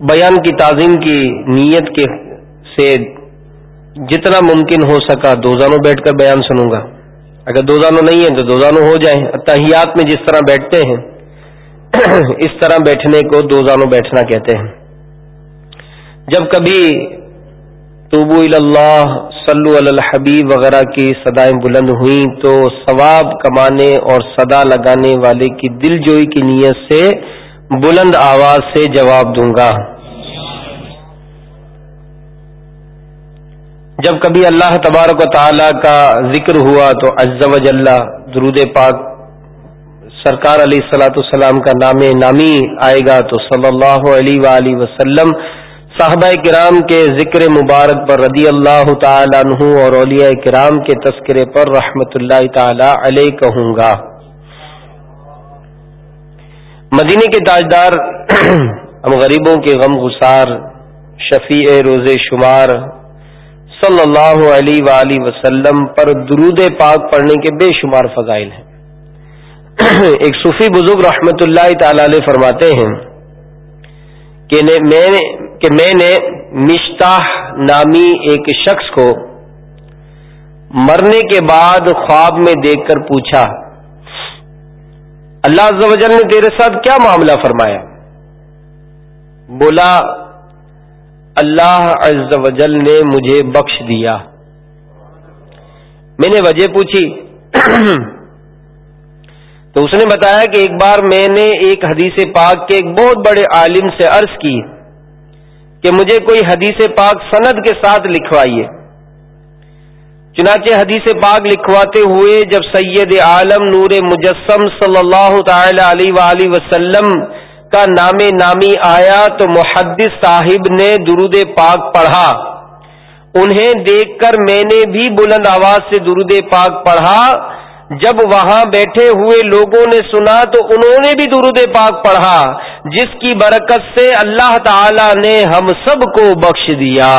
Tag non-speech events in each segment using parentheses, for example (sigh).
بیان کی تعظیم کی نیت کے سے جتنا ممکن ہو سکا دو زانوں بیٹھ کر بیان سنوں گا۔ اگر دو زانوں نہیں ہیں تو دو زانوں ہو جائیں۔ تحیات میں جس طرح بیٹھتے ہیں، (clears throat) اس طرح بیٹھنے کو دو زانوں بیٹھنا کہتے ہیں۔ جب کبھی توبو اللہ صلو علی الحبیب وغیرہ کی صدائیں بلند ہوئیں تو ثواب کمانے اور صدا لگانے والے کی دل جوئی کی نیت سے بلند آواز سے جواب دوں گا۔ جب کبھی اللہ تبارک و تعالی کا ذکر ہوا تو عز و جل درود پاک سرکار علیہ السلاۃ السلام کا نام نامی آئے گا تو صلی اللہ علیہ وآلہ وسلم صحابہ کرام کے ذکر مبارک پر رضی اللہ تعالی عنہ اور اولیاء کرام کے تذکرے پر رحمت اللہ تعالی علیہ کہوں گا۔ مدینے کے تاجدار (clears throat) ہم غریبوں کے غم گسار شفیع روز شمار صلی اللہ علیہ وآلہ وسلم پر درود پاک پڑھنے کے بے شمار فضائل ہیں۔ (clears throat) ایک صوفی بزرگ رحمت اللہ تعالی علیہ فرماتے ہیں کہ میں نے مشتاح نامی ایک شخص کو مرنے کے بعد خواب میں دیکھ کر پوچھا اللہ عز و جل نے تیرے ساتھ کیا معاملہ فرمایا؟ بولا، اللہ عز و جل نے مجھے بخش دیا۔ میں نے وجہ پوچھی۔ (clears throat) تو اس نے بتایا کہ ایک بار میں نے ایک حدیث پاک کے ایک بہت بڑے عالم سے عرض کی کہ مجھے کوئی حدیث پاک سند کے ساتھ لکھوائیے۔ چنانچہ حدیث پاک لکھواتے ہوئے جب سید عالم نور مجسم صلی اللہ تعالی علیہ وآلہ وسلم کا نام نامی آیا تو محدث صاحب نے درود پاک پڑھا۔ انہیں دیکھ کر میں نے بھی بلند آواز سے درود پاک پڑھا۔ جب وہاں بیٹھے ہوئے لوگوں نے سنا تو انہوں نے بھی درود پاک پڑھا، جس کی برکت سے اللہ تعالی نے ہم سب کو بخش دیا۔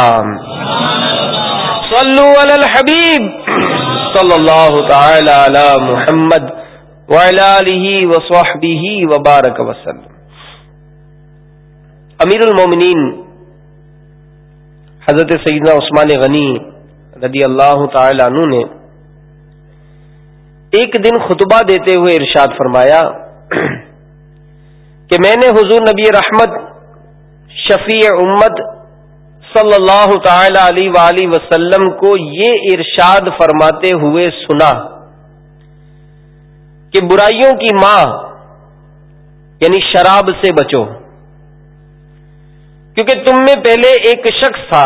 صلو علی الحبیب صلی اللہ تعالی علی محمد وعلی آلہ وصحبہ وبارک وسلم. امیر المومنین حضرت سیدنا عثمان غنی رضی اللہ تعالی عنہ نے ایک دن خطبہ دیتے ہوئے ارشاد فرمایا کہ میں نے حضور نبی رحمت شفیع امت صلی اللہ تعالی علیہ وآلہ وسلم کو یہ ارشاد فرماتے ہوئے سنا کہ برائیوں کی ماں یعنی شراب سے بچو۔ کیونکہ تم میں پہلے ایک شخص تھا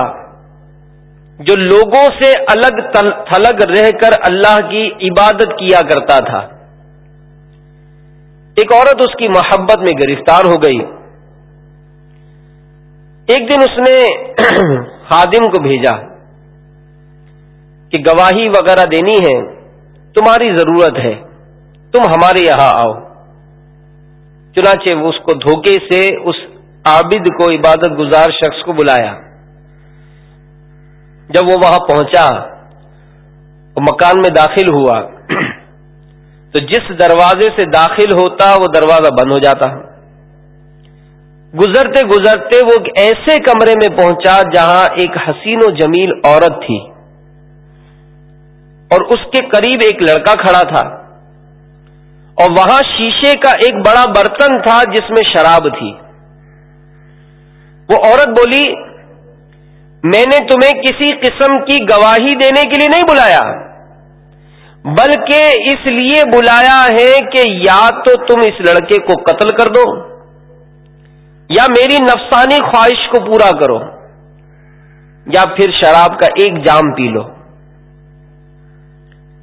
جو لوگوں سے الگ تھلگ رہ کر اللہ کی عبادت کیا کرتا تھا۔ ایک عورت اس کی محبت میں گرفتار ہو گئی۔ ایک دن اس نے (clears throat) خادم کو بھیجا کہ گواہی وغیرہ دینی ہے، تمہاری ضرورت ہے، تم ہمارے یہاں آؤ۔ چنانچہ وہ اس کو دھوکے سے اس عابد کو عبادت گزار شخص کو بلایا۔ جب وہ وہاں پہنچا مکان میں داخل ہوا (clears throat) تو جس دروازے سے داخل ہوتا وہ دروازہ بند ہو جاتا۔ گزرتے گزرتے وہ ایسے کمرے میں پہنچا جہاں ایک حسین و جمیل عورت تھی۔ اور اس کے قریب ایک لڑکا کھڑا تھا۔ اور وہاں شیشے کا ایک بڑا برتن تھا جس میں شراب تھی۔ وہ عورت بولی، میں نے تمہیں کسی قسم کی گواہی دینے کے لیے نہیں بلایا، بلکہ اس لیے بلایا ہے کہ یا تو تم اس لڑکے کو قتل کر دو۔ یا میری نفسانی خواہش کو پورا کرو، یا پھر شراب کا ایک جام پی لو۔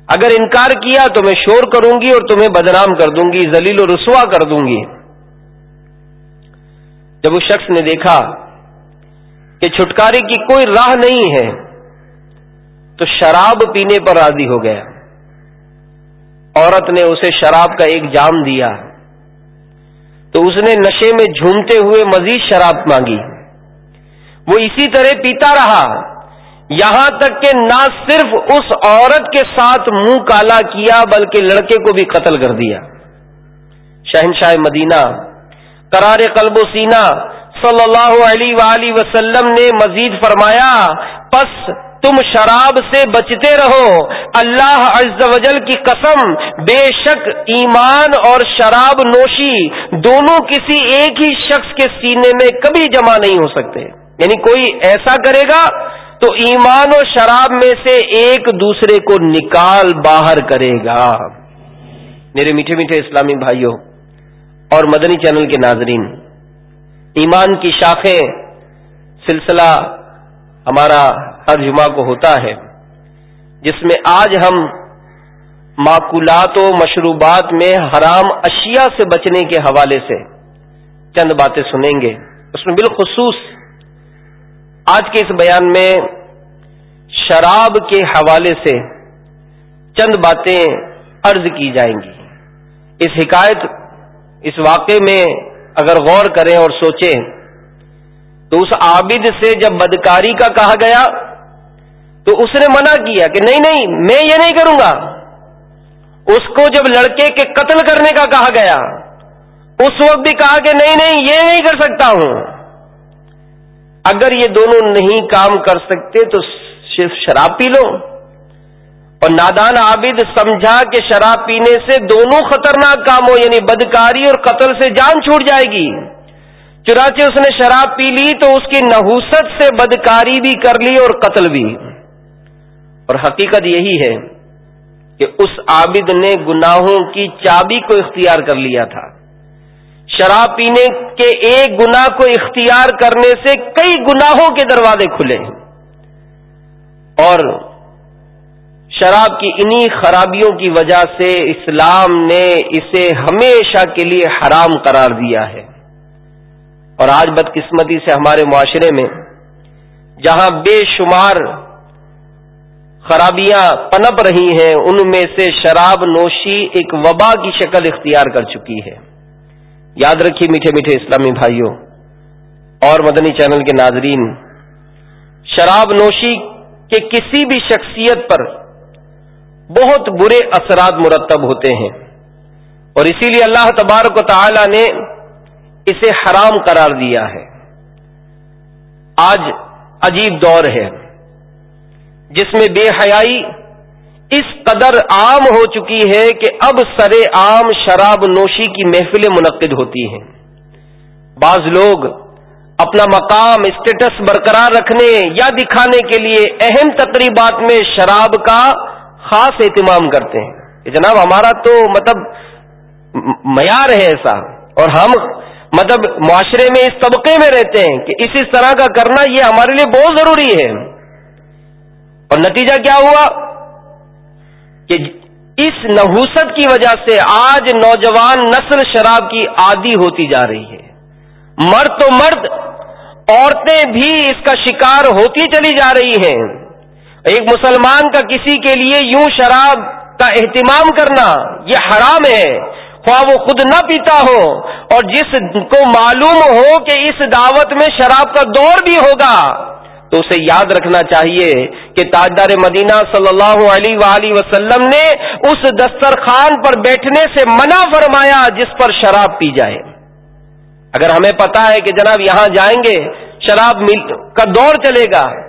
اگر انکار کیا تو میں شور کروں گی اور تمہیں بدنام کر دوں گی زلیل و رسوا کر دوں گی۔ جب اس شخص نے دیکھا کہ چھٹکارے کی کوئی راہ نہیں ہے، تو شراب پینے پر راضی ہو گیا۔ عورت نے اسے شراب کا ایک جام دیا۔ تو اس نے نشے میں جھومتے ہوئے مزید شراب مانگی۔ وہ اسی طرح پیتا رہا۔ یہاں تک کہ نہ صرف اس عورت کے ساتھ منہ کالا کیا بلکہ لڑکے کو بھی قتل کر دیا۔ شہنشاہ مدینہ، قرار قلب و سینہ صلی اللہ علیہ وآلہ وسلم نے مزید فرمایا، پس تم شراب سے بچتے رہو۔ اللہ عز و جل کی قسم، بے شک ایمان اور شراب نوشی دونوں کسی ایک ہی شخص کے سینے میں کبھی جمع نہیں ہو سکتے۔ یعنی کوئی ایسا کرے گا تو ایمان اور شراب میں سے ایک دوسرے کو نکال باہر کرے گا۔ میرے میٹھے میٹھے اسلامی بھائیوں اور مدنی چینل کے ناظرین، ایمان کی شاخیں، سلسلہ ہمارا ہر جمعہ کو ہوتا ہے، جس میں آج ہم معقولات و مشروبات میں حرام اشیاء سے بچنے کے حوالے سے چند باتیں سنیں گے۔ اس میں بالخصوص آج کے اس بیان میں شراب کے حوالے سے چند باتیں عرض کی جائیں گی۔ اس حکایت، اس واقعے میں اگر غور کریں اور سوچیں تو اس عابد سے جب بدکاری کا کہا گیا تو اس نے منع کیا کہ نہیں نہیں، میں یہ نہیں کروں گا۔ اس کو جب لڑکے کے قتل کرنے کا کہا گیا، اس وقت بھی کہا کہ نہیں نہیں، یہ نہیں کر سکتا ہوں۔ اگر یہ دونوں نہیں کام کر سکتے تو صرف شراب پی لو۔ اور نادان عابد سمجھا کہ شراب پینے سے دونوں خطرناک کام ہو یعنی بدکاری اور قتل سے جان چھوٹ جائے گی۔ چنانچہ اس نے شراب پی لی تو اس کی نحوست سے بدکاری بھی کر لی اور قتل بھی. اور حقیقت یہی ہے کہ اس عابد نے گناہوں کی چابی کو اختیار کر لیا تھا. شراب پینے کے ایک گنا کو اختیار کرنے سے کئی گناہوں کے دروازے کھلے. اور شراب کی انہی خرابیوں کی وجہ سے اسلام نے اسے ہمیشہ کے لیے حرام قرار دیا ہے. اور آج بدقسمتی سے ہمارے معاشرے میں جہاں بے شمار خرابیاں پنپ رہی ہیں، ان میں سے شراب نوشی ایک وبا کی شکل اختیار کر چکی ہے۔ یاد رکھیے میٹھے میٹھے اسلامی بھائیوں اور مدنی چینل کے ناظرین، شراب نوشی کے کسی بھی شخصیت پر بہت برے اثرات مرتب ہوتے ہیں۔ اور اسی لیے اللہ تبارک و تعالی نے اسے حرام قرار دیا ہے۔ آج عجیب دور ہے، جس میں بے حیائی اس قدر عام ہو چکی ہے کہ اب سر عام شراب نوشی کی محفلیں منعقد ہوتی ہیں۔ بعض لوگ اپنا مقام اسٹیٹس برقرار رکھنے یا دکھانے کے لیے اہم تقریبات میں شراب کا خاص اہتمام کرتے ہیں۔ کہ جناب ہمارا تو مطلب معیار ہے ایسا، اور ہم مطلب معاشرے میں اس طبقے میں رہتے ہیں کہ اس اس طرح کا کرنا یہ ہمارے لیے بہت ضروری ہے۔ اور نتیجہ کیا ہوا؟ کہ اس نحوست کی وجہ سے آج نوجوان نسل شراب کی عادی ہوتی جا رہی ہے۔ مرد تو مرد، عورتیں بھی اس کا شکار ہوتی چلی جا رہی ہیں۔ ایک مسلمان کا کسی کے لیے یوں شراب کا اہتمام کرنا یہ حرام ہے۔ خواہ وہ خود نہ پیتا ہو۔ اور جس کو معلوم ہو کہ اس دعوت میں شراب کا دور بھی ہوگا، تو اسے یاد رکھنا چاہیے کہ تاجدار مدینہ صلی اللہ علیہ وآلہ وسلم نے اس دسترخوان پر بیٹھنے سے منع فرمایا جس پر شراب پی جائے۔ اگر ہمیں پتا ہے کہ جناب یہاں جائیں گے، شراب کا دور چلے گا،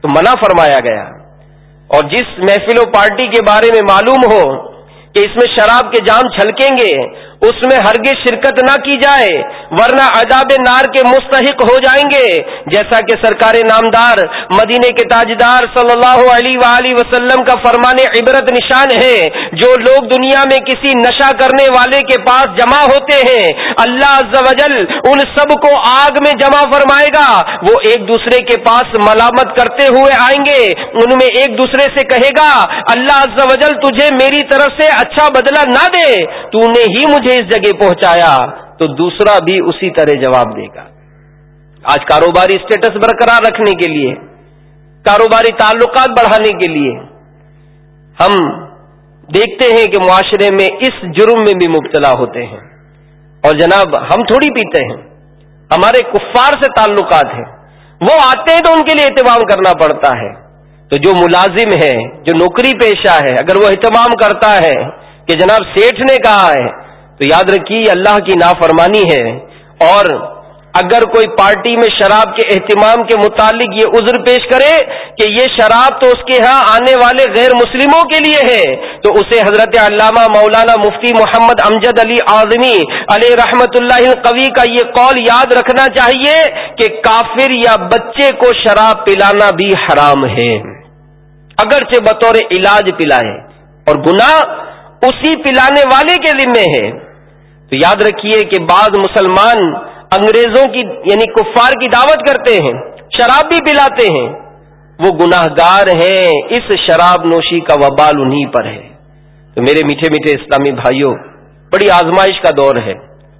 تو منع فرمایا گیا۔ اور جس محفل و پارٹی کے بارے میں معلوم ہو کہ اس میں شراب کے جام چھلکیں گے اس میں ہرگز شرکت نہ کی جائے، ورنہ عذاب نار کے مستحق ہو جائیں گے۔ جیسا کہ سرکار نامدار مدینے کے تاجدار صلی اللہ علیہ وآلہ وسلم کا فرمان عبرت نشان ہے، جو لوگ دنیا میں کسی نشہ کرنے والے کے پاس جمع ہوتے ہیں، اللہ عز و جل ان سب کو آگ میں جمع فرمائے گا۔ وہ ایک دوسرے کے پاس ملامت کرتے ہوئے آئیں گے، ان میں ایک دوسرے سے کہے گا، اللہ عز و جل تجھے میری طرف سے اچھا بدلہ نہ دے، تو نے ہی مجھے اس جگہ پہنچایا تو دوسرا بھی اسی طرح جواب دے گا۔ آج کاروباری اسٹیٹس برقرار رکھنے کے لیے، کاروباری تعلقات بڑھانے کے لیے ہم دیکھتے ہیں کہ معاشرے میں اس جرم میں بھی مبتلا ہوتے ہیں۔ اور جناب، ہم تھوڑی پیتے ہیں۔ ہمارے کفار سے تعلقات ہیں۔ وہ آتے ہیں تو ان کے لیے اہتمام کرنا پڑتا ہے۔ تو جو ملازم ہے، جو نوکری پیشہ ہے، اگر وہ اہتمام کرتا ہے کہ جناب سیٹھ نے کہا ہے تو یاد رکھیے اللہ کی نافرمانی ہے اور اگر کوئی پارٹی میں شراب کے اہتمام کے متعلق یہ عذر پیش کرے کہ یہ شراب تو اس کے ہاں آنے والے غیر مسلموں کے لیے ہے، تو اسے حضرت علامہ مولانا مفتی محمد امجد علی اعظمی علیہ رحمت اللہ قوی کا یہ قول یاد رکھنا چاہیے کہ کافر یا بچے کو شراب پلانا بھی حرام ہے۔ اگرچہ بطور علاج پلائے اور گناہ اسی پلانے والے کے ذمے ہے۔ تو یاد رکھیے کہ بعض مسلمان انگریزوں کی یعنی کفار کی دعوت کرتے ہیں، شراب بھی پلاتے ہیں۔ وہ گناہ گار ہیں، اس شراب نوشی کا وبال انہی پر ہے۔ تو میرے میٹھے میٹھے اسلامی بھائیوں، بڑی آزمائش کا دور ہے۔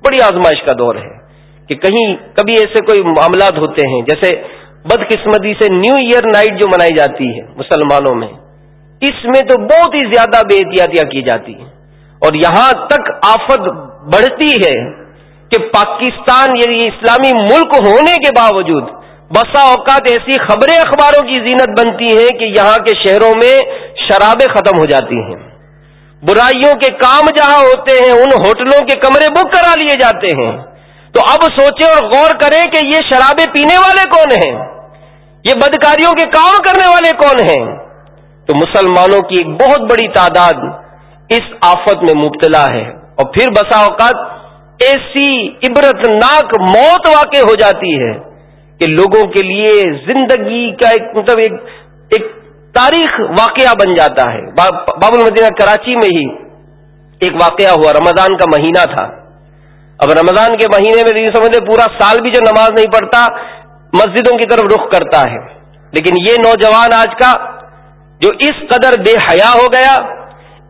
بڑی آزمائش کا دور ہے کہ کہیں کبھی ایسے کوئی معاملات ہوتے ہیں، جیسے بدقسمتی سے نیو ایئر نائٹ جو منائی جاتی ہے مسلمانوں میں۔ اس میں تو بہت ہی زیادہ بے احتیاطیاں کی جاتی ہیں۔ اور یہاں تک آفت بڑھتی ہے کہ پاکستان یعنی اسلامی ملک ہونے کے باوجود بسا اوقات ایسی خبریں اخباروں کی زینت بنتی ہیں کہ یہاں کے شہروں میں شرابیں ختم ہو جاتی ہیں۔ برائیوں کے کام جہاں ہوتے ہیں، ان ہوٹلوں کے کمرے بک کرا لیے جاتے ہیں۔ تو اب سوچیں اور غور کریں کہ یہ شرابیں پینے والے کون ہیں؟ یہ بدکاریوں کے کام کرنے والے کون ہیں؟ تو مسلمانوں کی ایک بہت بڑی تعداد اس آفت میں مبتلا ہے۔ اور پھر بسا اوقات ایسی عبرت ناک موت واقع ہو جاتی ہے کہ لوگوں کے لیے زندگی کا ایک مطلب ایک ایک تاریخ واقعہ بن جاتا ہے۔ باب المدینہ کراچی میں ہی ایک واقعہ ہوا۔ رمضان کا مہینہ تھا۔ اب رمضان کے مہینے میں سمجھے پورا سال بھی جو نماز نہیں پڑھتا، مسجدوں کی طرف رخ کرتا ہے۔ لیکن یہ نوجوان آج کا جو اس قدر بے حیا ہو گیا،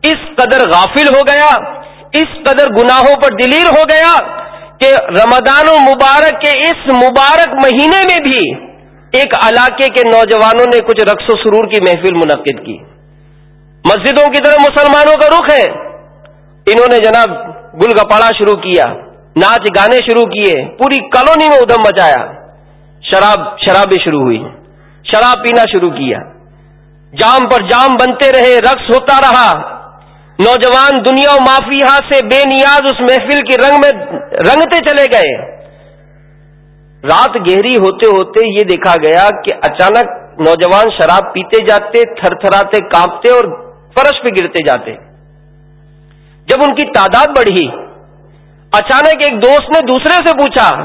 اس قدر غافل ہو گیا، اس قدر گناہوں پر دلیر ہو گیا کہ رمضان و مبارک کے اس مبارک مہینے میں بھی ایک علاقے کے نوجوانوں نے کچھ رقص و سرور کی محفل منعقد کی۔ مسجدوں کی طرف مسلمانوں کا رخ ہے۔ انہوں نے جناب گل گپاڑا شروع کیا، ناچ گانے شروع کیے، پوری کالونی میں ادم مچایا۔ شراب، شرابیں شروع ہوئی۔ شراب پینا شروع کیا۔ جام پر جام بنتے رہے، رقص ہوتا رہا۔ نوجوان دنیا و مافیا سے بے نیاز اس محفل کے رنگ میں رنگتے چلے گئے۔ رات گہری ہوتے ہوتے یہ دیکھا گیا کہ اچانک نوجوان شراب پیتے جاتے تھر تھراتے کانپتے اور فرش پہ گرتے جاتے۔ جب ان کی تعداد بڑھی، اچانک ایک دوست نے دوسرے سے پوچھا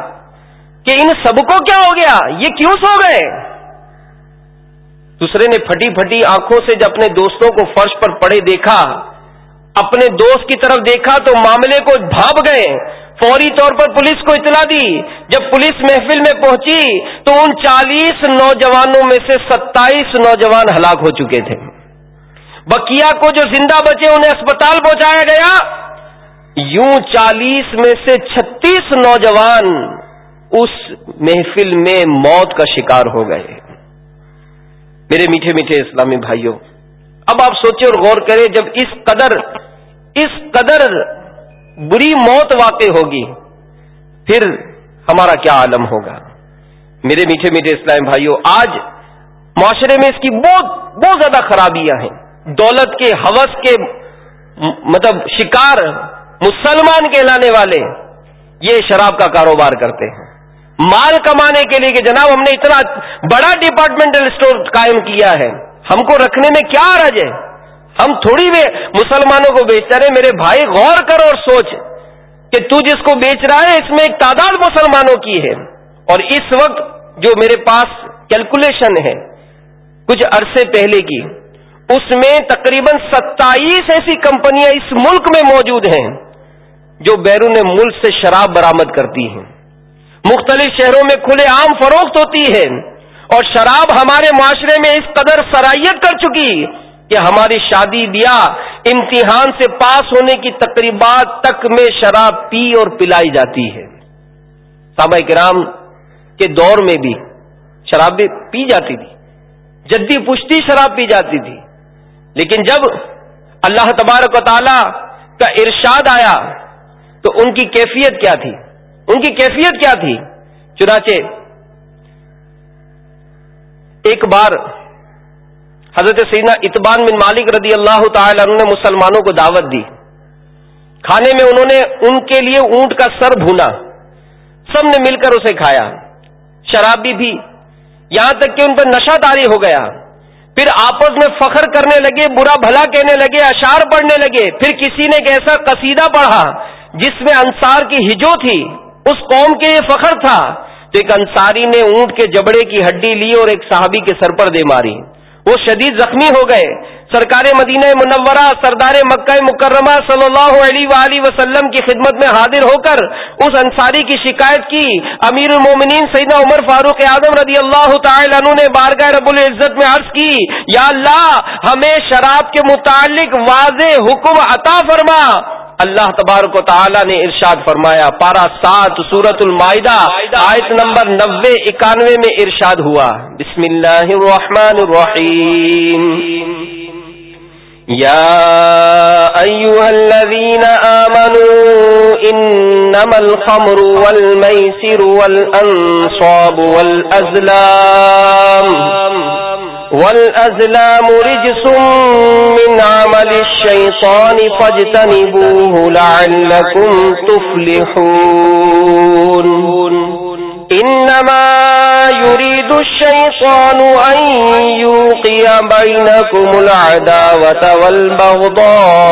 کہ ان سب کو کیا ہو گیا؟ یہ کیوں سو گئے؟ دوسرے نے پھٹی پھٹی آنکھوں سے جب اپنے دوستوں کو فرش پر پڑے دیکھا، اپنے دوست کی طرف دیکھا تو معاملے کو بھاپ گئے۔ فوری طور پر پولیس کو اطلاع دی۔ جب پولیس محفل میں پہنچی تو ان چالیس نوجوانوں میں سے ستائیس نوجوان ہلاک ہو چکے تھے۔ بکیا کو جو زندہ بچے انہیں اسپتال پہنچایا گیا، یوں چالیس میں سے چھتیس نوجوان اس محفل میں موت کا شکار ہو گئے۔ میرے میٹھے میٹھے اسلامی بھائیوں، اب آپ سوچیں اور غور کریں جب اس قدر اس قدر بری موت واقع ہوگی، پھر ہمارا کیا عالم ہوگا؟ میرے میٹھے میٹھے اسلام بھائیوں، آج معاشرے میں اس کی بہت بہت زیادہ خرابیاں ہیں۔ دولت کے حوث کے مطلب شکار، مسلمان کہلانے والے یہ شراب کا کاروبار کرتے ہیں۔ مال کمانے کے لیے کہ جناب ہم نے اتنا بڑا ڈپارٹمنٹل اسٹور قائم کیا ہے، ہم کو رکھنے میں کیا رج ہے؟ ہم تھوڑی بھی مسلمانوں کو بیچتے رہے، میرے بھائی غور کر اور سوچ کہ تو جس کو بیچ رہا ہے، اس میں ایک تعداد مسلمانوں کی ہے۔ اور اس وقت جو میرے پاس کیلکولیشن ہے، کچھ عرصے پہلے کی، اس میں تقریباً ستائیس ایسی کمپنیاں اس ملک میں موجود ہیں جو بیرون ملک سے شراب برامد کرتی ہیں۔ مختلف شہروں میں کھلے عام فروخت ہوتی ہے اور شراب ہمارے معاشرے میں اس قدر سرائیت کر چکی کہ ہماری شادی بیاہ امتحان سے پاس ہونے کی تقریبات تک میں شراب پی اور پلائی جاتی ہے۔ صحابہ کرام کے دور میں بھی شراب پی جاتی تھی۔ جدی پشتی شراب پی جاتی تھی۔ لیکن جب اللہ تبارک و تعالی کا ارشاد آیا تو ان کی کیفیت کیا تھی؟ ان کی کیفیت کیا تھی؟ چنانچہ ایک بار حضرت سیدنا اتبان بن مالک رضی اللہ تعالی عنہ نے مسلمانوں کو دعوت دی۔ کھانے میں انہوں نے ان کے لیے اونٹ کا سر بھونا، سب نے مل کر اسے کھایا۔ شرابی بھی۔ یہاں تک کہ ان پر نشہ داری ہو گیا۔ پھر آپس میں فخر کرنے لگے، برا بھلا کہنے لگے اشار پڑھنے لگے۔ پھر کسی نے ایک ایسا قصیدہ پڑھا جس میں انصار کی ہجو تھی۔ اس قوم کے یہ فخر تھا تو ایک انصاری نے اونٹ کے جبڑے کی ہڈی لی اور ایک صحابی کے سر پر دے ماری۔ وہ شدید زخمی ہو گئے۔ سرکار مدینہ منورہ، سردار مکہ مکرمہ صلی اللہ علیہ وآلہ وسلم کی خدمت میں حاضر ہو کر اس انصاری کی شکایت کی۔ امیر المومنین سیدنا عمر فاروق اعظم رضی اللہ تعالی عنہ نے بارگاہ رب العزت میں عرض کی، یا اللہ، ہمیں شراب کے متعلق واضح حکم عطا فرما۔ اللہ تبارک و تعالی نے ارشاد فرمایا پارا سات سورت المائدہ آیت نمبر نوے اکانوے میں ارشاد ہوا۔ بسم اللہ الرحمن الرحیم۔ یا ایوہ الذین آمنوا انما الخمر والمیسر والانصاب والازلام۔ والأزلام رجس من عمل الشيطان فاجتنبوه لعلكم تفلحون. إنما يريد الشيطان أن يوقي بينكم العداوة والبغضاء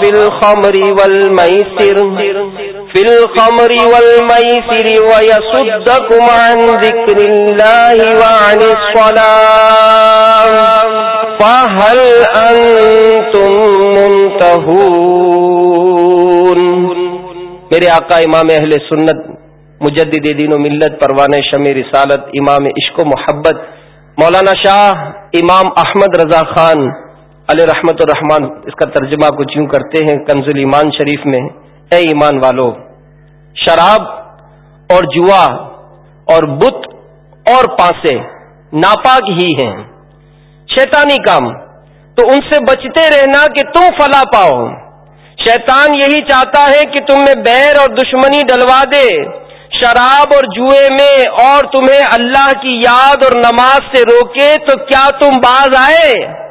في الخمر والميسر. في الخمر والميسر ويصدكم عن ذكر الله وعن الصلاة. فهل أنتم منتهون؟ میرے آقا امام اہل سنت، مجدد دین و ملت، پروان شمی رسالت، امام عشق و محبت، مولانا شاہ امام احمد رضا خان علیہ رحمت الرحمان اس کا ترجمہ کچھ یوں کرتے ہیں، کنز ایمان شریف میں، اے ایمان والو شراب اور جوا اور بت اور پانسے ناپاک ہی ہیں۔ شیطانی کام۔ تو ان سے بچتے رہنا کہ تم فلا پاؤ۔ شیطان یہی چاہتا ہے کہ تم میں بیر اور دشمنی ڈلوا دے۔ شراب اور جوئے میں اور تمہیں اللہ کی یاد اور نماز سے روکے تو کیا تم باز آئے؟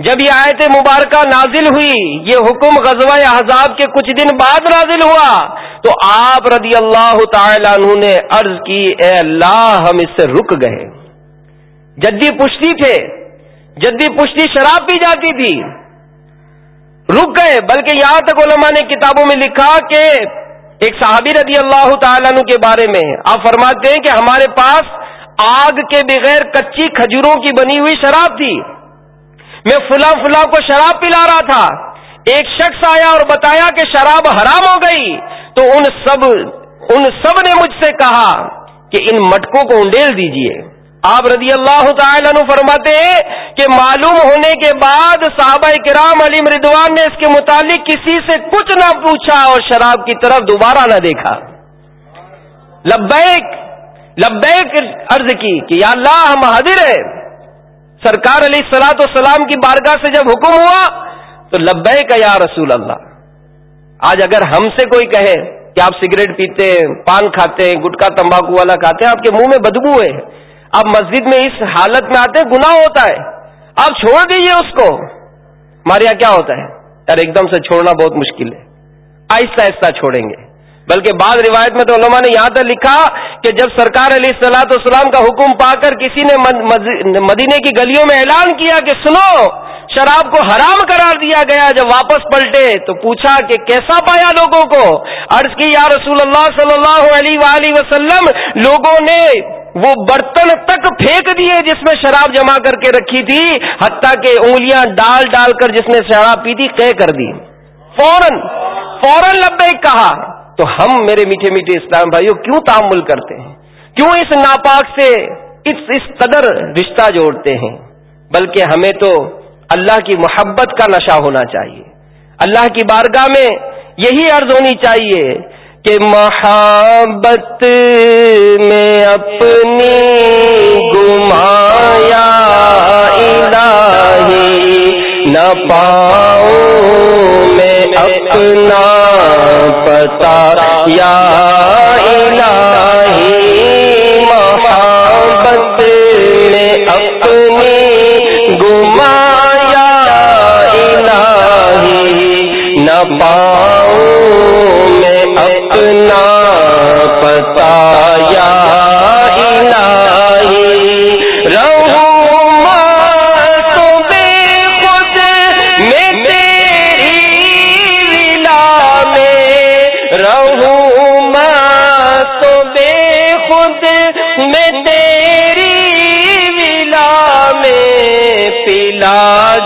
جب یہ آیت مبارکہ نازل ہوئی، یہ حکم غزوہ احزاب کے کچھ دن بعد نازل ہوا، تو آپ رضی اللہ تعالی عنہ نے عرض کی، اے اللہ ہم اس سے رک گئے۔ جدی پشتی تھے، جدی پشتی شراب پی جاتی تھی، رک گئے۔ بلکہ یہاں تک علماء نے کتابوں میں لکھا کہ ایک صحابی رضی اللہ تعالیٰ عنہ کے بارے میں آپ فرماتے ہیں کہ ہمارے پاس آگ کے بغیر کچی کھجوروں کی بنی ہوئی شراب تھی۔ میں فلاں فلاں کو شراب پلا رہا تھا۔ ایک شخص آیا اور بتایا کہ شراب حرام ہو گئی۔ تو ان سب ان سب نے مجھ سے کہا کہ ان مٹکوں کو انڈیل دیجیے۔ آپ رضی اللہ تعالیٰ عنہ فرماتے ہیں کہ معلوم ہونے کے بعد صحابہ کرام علی مردوان نے اس کے متعلق کسی سے کچھ نہ پوچھا اور شراب کی طرف دوبارہ نہ دیکھا۔ لبیک لبیک عرض کی کہ یا اللہ ہم حاضر ہیں۔ سرکار علی سلاۃ والسلام کی بارگاہ سے جب حکم ہوا تو لبے کا یا رسول اللہ۔ آج اگر ہم سے کوئی کہے کہ آپ سگریٹ پیتے ہیں، پان کھاتے ہیں، گٹکا تمباکو والا کھاتے ہیں، آپ کے منہ میں بدبو ہے۔ آپ مسجد میں اس حالت میں آتے ہیں، گناہ ہوتا ہے۔ آپ چھوڑ دیجیے اس کو۔ ہمارے یہاں کیا ہوتا ہے؟ یار، ایک دم سے چھوڑنا بہت مشکل ہے۔ آہستہ آہستہ چھوڑیں گے۔ بلکہ بعض روایت میں تو علماء نے یہاں تک لکھا کہ جب سرکار علیہ السلاۃ والسلام کا حکم پا کر کسی نے مدینے کی گلیوں میں اعلان کیا کہ سنو، شراب کو حرام قرار دیا گیا، جب واپس پلٹے تو پوچھا کہ کیسا پایا لوگوں کو؟ عرض کی، یا رسول اللہ صلی اللہ علیہ وآلہ وسلم، لوگوں نے وہ برتن تک پھینک دیے جس میں شراب جمع کر کے رکھی تھی، حتیٰ کہ انگلیاں ڈال ڈال کر جس نے شراب پی تھی کہہ کر دی۔ فوراً فوراً لبے کہا۔ تو ہم میرے میٹھے میٹھے اسلام بھائیوں کیوں تعمل کرتے ہیں؟ کیوں اس ناپاک سے اس اس قدر رشتہ جوڑتے ہیں؟ بلکہ ہمیں تو اللہ کی محبت کا نشہ ہونا چاہیے۔ اللہ کی بارگاہ میں یہی عرض ہونی چاہیے کہ محبت میں اپنی گمایا الہی نہ پاؤں میں اپنا پتا یا الہی محبت نے اپنی گمایا الہی نہ پاؤں میں اپنا پتا یا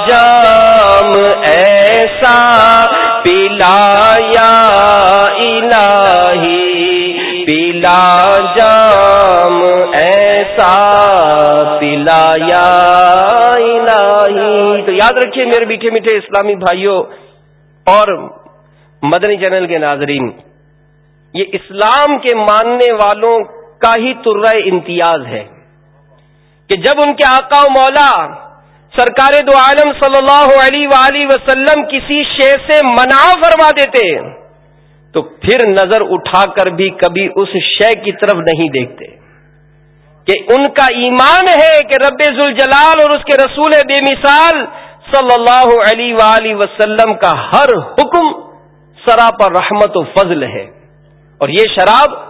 جام ایسا پلایا الہی، پلا جام ایسا پلایا الہی۔ تو یاد رکھیے میرے میٹھے میٹھے اسلامی بھائیوں اور مدنی چینل کے ناظرین، یہ اسلام کے ماننے والوں کا ہی ترہ امتیاز ہے کہ جب ان کے آقا و مولا سرکار دو عالم صلی اللہ علیہ وآلہ وسلم کسی شے سے منع فرما دیتے تو پھر نظر اٹھا کر بھی کبھی اس شے کی طرف نہیں دیکھتے۔ کہ ان کا ایمان ہے کہ رب ذوالجلال اور اس کے رسول بے مثال صلی اللہ علیہ وآلہ وسلم کا ہر حکم سرا پر رحمت و فضل ہے۔ اور یہ شراب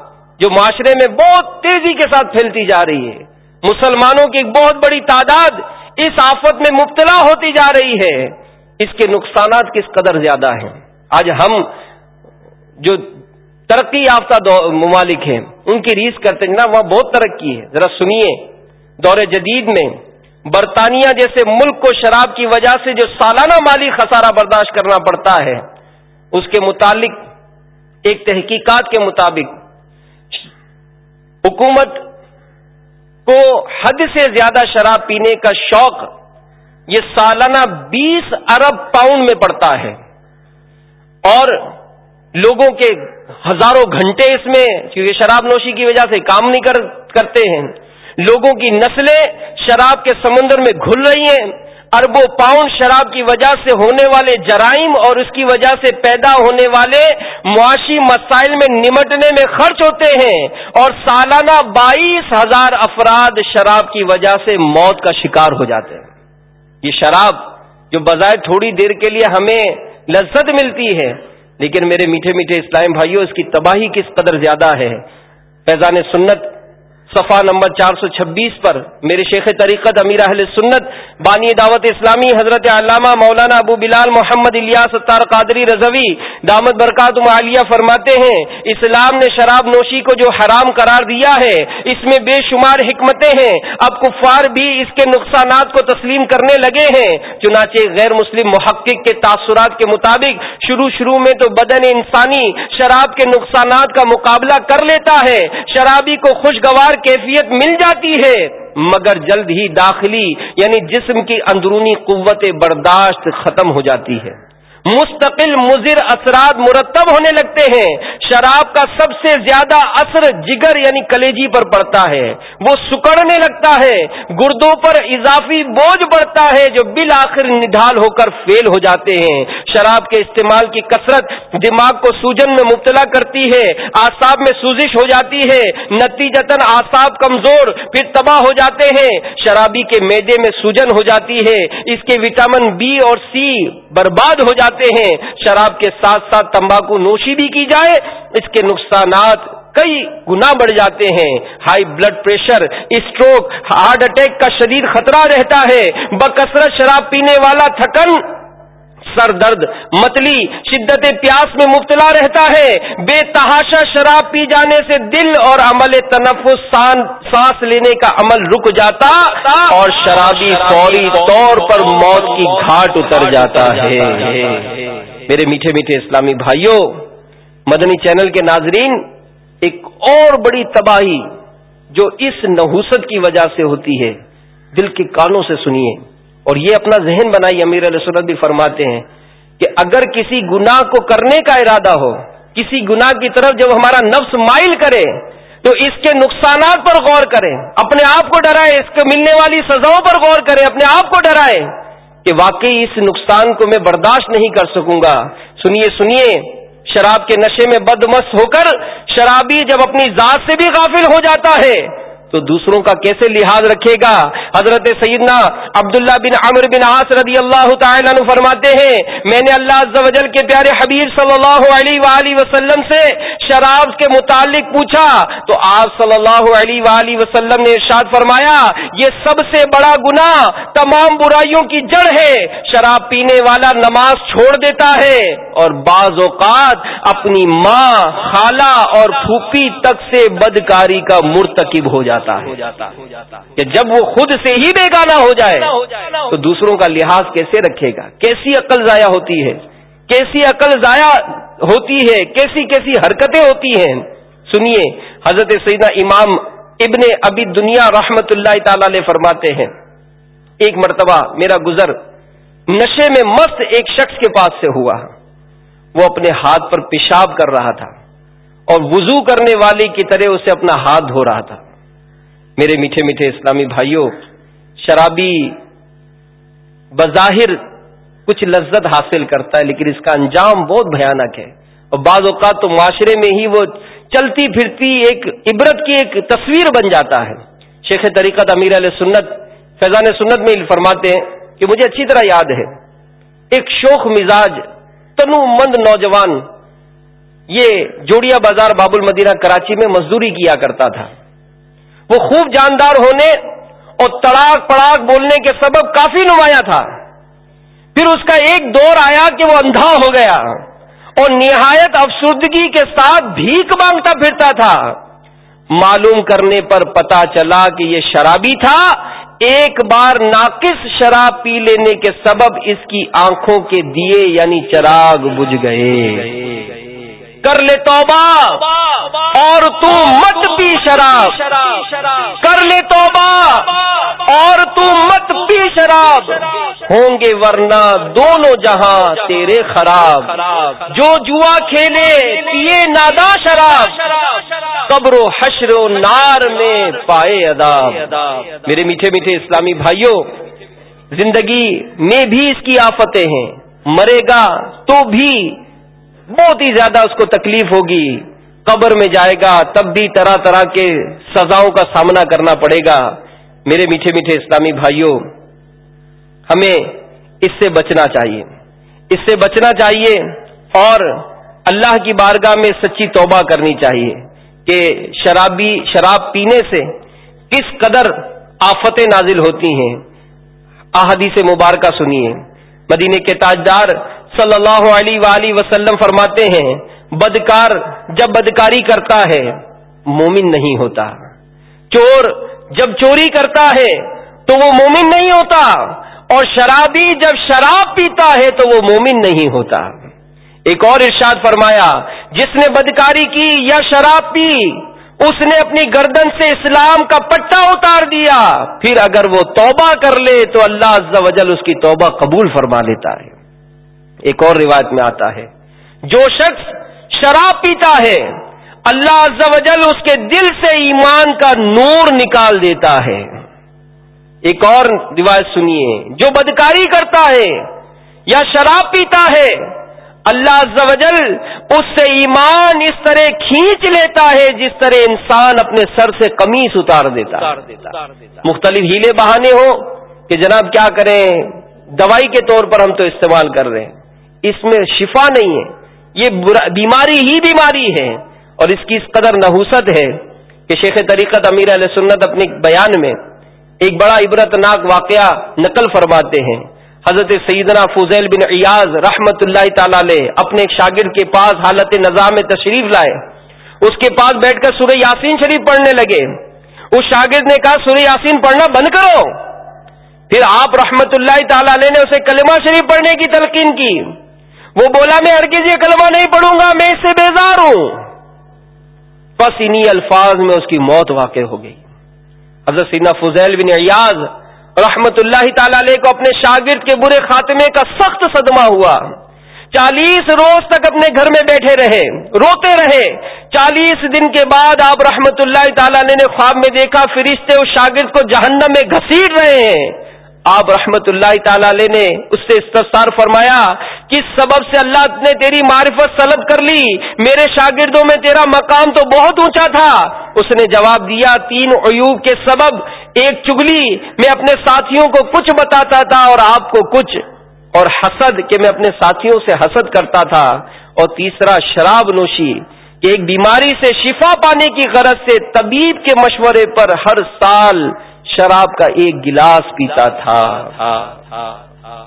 جو معاشرے میں بہت تیزی کے ساتھ پھیلتی جا رہی ہے، مسلمانوں کی ایک بہت بڑی تعداد اس آفت میں مبتلا ہوتی جا رہی ہے، اس کے نقصانات کس قدر زیادہ ہیں؟ آج ہم جو ترقی یافتہ ممالک ہیں، ان کی ریس کرتے ہیں۔ نا وہاں بہت ترقی ہے۔ ذرا سنیے، دور جدید میں برطانیہ جیسے ملک کو شراب کی وجہ سے جو سالانہ مالی خسارہ برداشت کرنا پڑتا ہے، اس کے متعلق ایک تحقیقات کے مطابق حکومت کو حد سے زیادہ شراب پینے کا شوق یہ سالانہ بیس ارب پاؤنڈ میں پڑتا ہے۔ اور لوگوں کے ہزاروں گھنٹے اس میں، کیونکہ شراب نوشی کی وجہ سے کام نہیں کر، کرتے ہیں۔ لوگوں کی نسلیں شراب کے سمندر میں گھل رہی ہیں۔ اربوں پاؤنڈ شراب کی وجہ سے ہونے والے جرائم اور اس کی وجہ سے پیدا ہونے والے معاشی مسائل میں نمٹنے میں خرچ ہوتے ہیں اور سالانہ بائیس ہزار افراد شراب کی وجہ سے موت کا شکار ہو جاتے ہیں۔ یہ شراب جو بظاہر تھوڑی دیر کے لیے ہمیں لذت ملتی ہے، لیکن میرے میٹھے میٹھے اسلام بھائیوں اس کی تباہی کس قدر زیادہ ہے؟ فیضان سنت صفحہ نمبر چار سو چھبیس پر میرے شیخ طریقت امیر اہل سنت بانی دعوت اسلامی حضرت علامہ مولانا ابو بلال محمد الیاس ستار قادری رضوی دامت برکات عالیہ فرماتے ہیں، اسلام نے شراب نوشی کو جو حرام قرار دیا ہے، اس میں بے شمار حکمتیں ہیں۔ اب کفار بھی اس کے نقصانات کو تسلیم کرنے لگے ہیں۔ چنانچہ غیر مسلم محقق کے تاثرات کے مطابق شروع شروع میں تو بدن انسانی شراب کے نقصانات کا مقابلہ کر لیتا ہے۔ شرابی کو خوشگوار کیفیت مل جاتی ہے، مگر جلد ہی داخلی یعنی جسم کی اندرونی قوت برداشت ختم ہو جاتی ہے۔ مستقل مضر اثرات مرتب ہونے لگتے ہیں۔ شراب کا سب سے زیادہ اثر جگر یعنی کلیجی پر پڑتا ہے۔ وہ سکڑنے لگتا ہے۔ گردوں پر اضافی بوجھ پڑتا ہے جو بالآخر نڈھال ہو کر فیل ہو جاتے ہیں۔ شراب کے استعمال کی کثرت دماغ کو سوجن میں مبتلا کرتی ہے آساب میں سوزش ہو جاتی ہے، نتیجتاً آساب کمزور، پھر تباہ ہو جاتے ہیں۔ شرابی کے میدے میں سوجن ہو جاتی ہے، اس کے وٹامن بی اور سی برباد ہو جاتے ہیں۔ شراب کے ساتھ ساتھ تمباکو نوشی بھی کی جائے، اس کے نقصانات کئی گنا بڑھ جاتے ہیں۔ High blood pressure, stroke, heart attack کا شدید خطرہ رہتا ہے۔ بکثرت شراب پینے والا تھکن سر درد متلی، شدت پیاس میں مبتلا رہتا ہے۔ بے تحاشا شراب پی جانے سے دل اور عمل تنفس سانس لینے کا عمل رک جاتا اور شرابی فوری طور پر موت کی گھاٹ اتر جاتا ہے۔ میرے میٹھے میٹھے اسلامی بھائیوں مدنی چینل کے ناظرین، ایک اور بڑی تباہی جو اس نحوست کی وجہ سے ہوتی ہے۔ دل کے کانوں سے سنیے۔ اور یہ اپنا ذہن بنائی امیر علیہ سنت بھی فرماتے ہیں کہ اگر کسی گناہ کو کرنے کا ارادہ ہو، کسی گناہ کی طرف جب ہمارا نفس مائل کرے، تو اس کے نقصانات پر غور کریں۔ اپنے آپ کو ڈرائے اس کو ملنے والی سزاؤں پر غور کریں۔ اپنے آپ کو ڈرائے کہ واقعی اس نقصان کو میں برداشت نہیں کر سکوں گا۔ سنیے سنیے، شراب کے نشے میں بدمست ہو کر شرابی جب اپنی ذات سے بھی غافل ہو جاتا ہے تو دوسروں کا کیسے لحاظ رکھے گا؟ حضرت سیدنا عبداللہ بن عمر بن عاص رضی اللہ تعالیٰ عنہ فرماتے ہیں، میں نے اللہ عز و جل کے پیارے حبیب صلی اللہ علیہ وآلہ وسلم سے شراب کے متعلق پوچھا، تو آپ صلی اللہ علیہ وآلہ وسلم نے ارشاد فرمایا، یہ سب سے بڑا گناہ تمام برائیوں کی جڑ ہے، شراب پینے والا نماز چھوڑ دیتا ہے، اور بعض اوقات اپنی ماں خالہ اور پھوپھی تک سے بدکاری کا مرتکب ہو جاتا جاتا ہے کہ جب وہ خود سے ہی بیگانہ ہو جائے۔ تو دوسروں کا لحاظ کیسے رکھے گا؟ کیسی عقل ضائع ہوتی ہے؟ کیسی عقل ضائع ہوتی ہے؟ کیسی کیسی حرکتیں ہوتی ہیں؟ سنیے حضرت سیدنا امام ابن ابی دنیا رحمت اللہ تعالی علیہ فرماتے ہیں ایک مرتبہ میرا گزر نشے میں مست ایک شخص کے پاس سے ہوا۔ وہ اپنے ہاتھ پر پیشاب کر رہا تھا اور وضو کرنے والی کی طرح اسے اپنا ہاتھ دھو رہا تھا۔ میرے میٹھے میٹھے اسلامی بھائیوں، شرابی بظاہر کچھ لذت حاصل کرتا ہے، لیکن اس کا انجام بہت بھیانک ہے۔ اور بعض اوقات تو معاشرے میں ہی وہ چلتی پھرتی ایک عبرت کی ایک تصویر بن جاتا ہے۔ شیخ طریقت امیر علیہ سنت، فیضان سنت میں فرماتے ہیں کہ مجھے اچھی طرح یاد ہے۔ ایک شوخ مزاج، تنو مند نوجوان، یہ جوڑیا بازار باب المدینہ کراچی میں مزدوری کیا کرتا تھا۔ وہ خوب جاندار ہونے اور تڑاک پڑاک بولنے کے سبب کافی نمایاں تھا۔ پھر اس کا ایک دور آیا کہ وہ اندھا ہو گیا اور نہایت افسردگی کے ساتھ بھیک مانگتا پھرتا تھا۔ معلوم کرنے پر پتا چلا کہ یہ شرابی تھا۔ ایک بار ناقص شراب پی لینے کے سبب اس کی آنکھوں کے دیے یعنی چراغ بجھ گئے۔ کر لے توبہ اور تو مت پی شراب. کر لے توبہ اور تو مت پی شراب. ہوں گے ورنہ دونوں جہاں تیرے خراب. جو جوا کھیلے پیے نادا شراب. قبر و حشر و نار میں پائے ادا میرے میٹھے میٹھے اسلامی بھائیوں، زندگی میں بھی اس کی آفتیں ہیں، مرے گا تو بھی بہت ہی زیادہ اس کو تکلیف ہوگی۔ قبر میں جائے گا، تب بھی طرح طرح کے سزاؤں کا سامنا کرنا پڑے گا۔ میرے میٹھے میٹھے اسلامی بھائیوں ہمیں اس سے بچنا چاہیے۔ اس سے بچنا چاہیے اور اللہ کی بارگاہ میں سچی توبہ کرنی چاہیے کہ شرابی، شراب پینے سے کس قدر آفتیں نازل ہوتی ہیں۔ احادیث مبارکہ سنیے۔ مدینے کے تاجدار صلی اللہ علیہ وآلہ وسلم فرماتے ہیں، بدکار جب بدکاری کرتا ہے، مومن نہیں ہوتا۔ چور جب چوری کرتا ہے، تو وہ مومن نہیں ہوتا۔ اور شرابی جب شراب پیتا ہے، تو وہ مومن نہیں ہوتا۔ ایک اور ارشاد فرمایا، جس نے بدکاری کی یا شراب پی، اس نے اپنی گردن سے اسلام کا پٹا اتار دیا۔ پھر اگر وہ توبہ کر لے، تو اللہ عز و جل اس کی توبہ قبول فرما لیتا ہے۔ ایک اور روایت میں آتا ہے۔ جو شخص شراب پیتا ہے، اللہ عز و جل اس کے دل سے ایمان کا نور نکال دیتا ہے۔ ایک اور روایت سنیے، جو بدکاری کرتا ہے یا شراب پیتا ہے، اللہ عز و جل اس سے ایمان اس طرح کھینچ لیتا ہے جس طرح انسان اپنے سر سے کمیز اتار دیتا مختلف ہیلے بہانے ہو کہ جناب کیا کریں، دوائی کے طور پر ہم تو استعمال کر رہے ہیں۔ اس میں شفا نہیں ہے۔ یہ بیماری ہی بیماری ہے۔ اور اس کی اس قدر نحوست ہے کہ شیخ طریقت امیر علیہ سنت اپنی بیان میں ایک بڑا عبرت ناک واقعہ نقل فرماتے ہیں۔ حضرت سیدنا فضیل بن ایاز رحمت اللہ تعالی علیہ اپنے ایک شاگرد کے پاس حالت نظام میں تشریف لائے۔ اس کے پاس بیٹھ کر سورہ یاسین شریف پڑھنے لگے۔ اس شاگرد نے کہا، سورہ یاسین پڑھنا بند کرو۔ پھر آپ رحمت اللہ تعالی علیہ نے اسے کلمہ شریف پڑھنے کی تلقین کی۔ وہ بولا میں ہرگز یہ کلمہ نہیں پڑھوں گا، میں اس سے بیزار ہوں۔ بس انہی الفاظ میں اس کی موت واقع ہو گئی۔ حضرت سینا فضیل بن ایاز رحمت اللہ تعالی علیہ کو اپنے شاگرد کے برے خاتمے کا سخت صدمہ ہوا۔ چالیس روز تک اپنے گھر میں بیٹھے رہے، روتے رہے۔ چالیس دن کے بعد آپ رحمت اللہ تعالی نے خواب میں دیکھا، فرشتے اس شاگرد کو جہنم میں گھسیٹ رہے ہیں۔ آپ رحمت اللہ تعالی علیہ نے اس سے استفسار فرمایا کس سبب سے اللہ نے تیری معرفت سلب کر لی، میرے شاگردوں میں تیرا مقام تو بہت اونچا تھا۔ اس نے جواب دیا، تین عیوب کے سبب، ایک چگلی، میں اپنے ساتھیوں کو کچھ بتاتا تھا اور آپ کو کچھ، اور حسد کہ میں اپنے ساتھیوں سے حسد کرتا تھا۔ اور تیسرا، شراب نوشی، کہ ایک بیماری سے شفا پانے کی غرض سے طبیب کے مشورے پر ہر سال شراب کا ایک گلاس پیتا تھا۔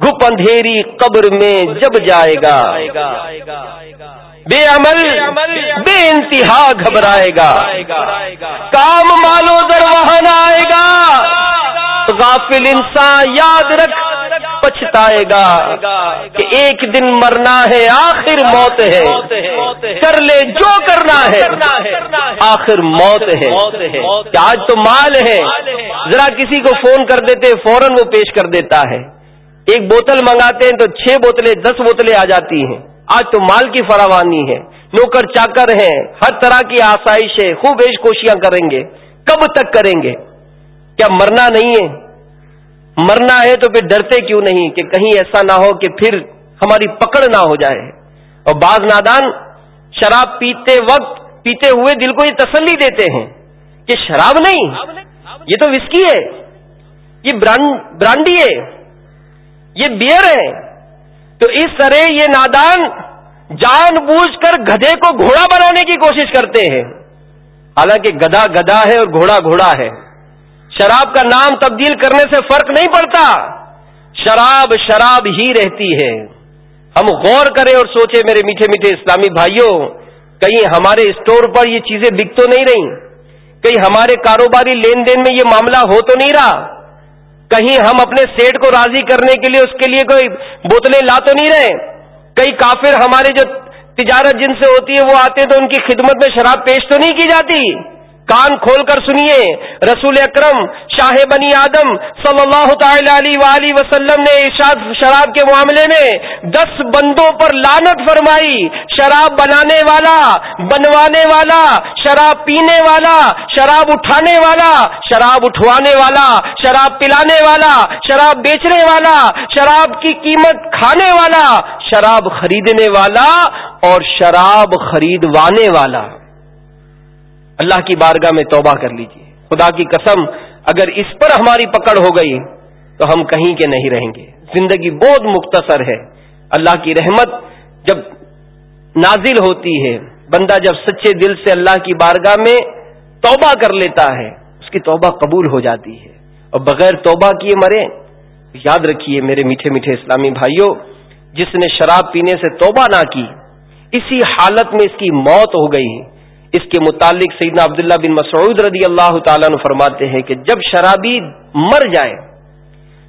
گپ اندھیری قبر میں جب جائے گا۔ بے عمل، بے انتہا گھبرائے گا۔ کام مالو در وہاں آئے گا۔ غافل انسان یاد رکھ بتائے گا کہ ایک دن مرنا ہے، آخر موت ہے۔ کر لے جو کرنا ہے، آخر موت ہے۔ آج تو مال ہے۔ ذرا کسی کو فون کر دیتے، فوراً وہ پیش کر دیتا ہے۔ ایک بوتل منگاتے ہیں تو چھ بوتلیں، دس بوتلیں آ جاتی ہیں۔ آج تو مال کی فراوانی ہے۔ نوکر چاکر ہیں۔ ہر طرح کی آسائش ہے۔ خوب ایش کوشیاں کریں گے۔ کب تک کریں گے؟ کیا مرنا نہیں ہے؟ مرنا ہے تو پھر ڈرتے کیوں نہیں کہ کہیں ایسا نہ ہو کہ پھر ہماری پکڑ نہ ہو جائے؟ اور بعض نادان شراب پیتے وقت پیتے ہوئے دل کو یہ تسلی دیتے ہیں کہ شراب نہیں، یہ تو وسکی ہے، یہ برانڈی ہے، یہ بیئر ہے۔ تو اس طرح یہ نادان جان بوجھ کر گدھے کو گھوڑا بنانے کی کوشش کرتے ہیں۔ حالانکہ گدا گدا ہے اور گھوڑا گھوڑا ہے۔ شراب کا نام تبدیل کرنے سے فرق نہیں پڑتا۔ شراب شراب ہی رہتی ہے۔ ہم غور کریں اور سوچیں میرے میٹھے میٹھے اسلامی بھائیوں، کہیں ہمارے اسٹور پر یہ چیزیں بک تو نہیں رہی۔ کہیں ہمارے کاروباری لین دین میں یہ معاملہ ہو تو نہیں رہا۔ کہیں ہم اپنے سیٹ کو راضی کرنے کے لیے اس کے لیے کوئی بوتلیں لا تو نہیں رہے۔ کئی کافر ہمارے جو تجارت جن سے ہوتی ہے، وہ آتے ہیں تو ان کی خدمت میں شراب پیش تو نہیں کی جاتی۔ کان کھول کر سنیے، رسول اکرم، شاہ بنی آدم صلی اللہ تعالی علیہ وسلم نے ارشاد شراب کے معاملے میں دس بندوں پر لانت فرمائی، شراب بنانے والا، بنوانے والا، شراب پینے والا، شراب اٹھانے والا، شراب اٹھوانے والا، شراب پلانے والا، شراب بیچنے والا، شراب کی قیمت کھانے والا، شراب خریدنے والا اور شراب خریدوانے والا۔ اللہ کی بارگاہ میں توبہ کر لیجیے خدا کی قسم، اگر اس پر ہماری پکڑ ہو گئی، تو ہم کہیں کے نہیں رہیں گے۔ زندگی بہت مختصر ہے۔ اللہ کی رحمت جب نازل ہوتی ہے، بندہ جب سچے دل سے اللہ کی بارگاہ میں توبہ کر لیتا ہے، اس کی توبہ قبول ہو جاتی ہے۔ اور بغیر توبہ کیے مرے، یاد رکھیے میرے میٹھے میٹھے اسلامی بھائیوں، جس نے شراب پینے سے توبہ نہ کی، اسی حالت میں اس کی موت ہو گئی۔ اس کے متعلق سیدنا عبداللہ بن مسعود رضی اللہ تعالیٰ نے فرماتے ہیں کہ جب شرابی مر جائے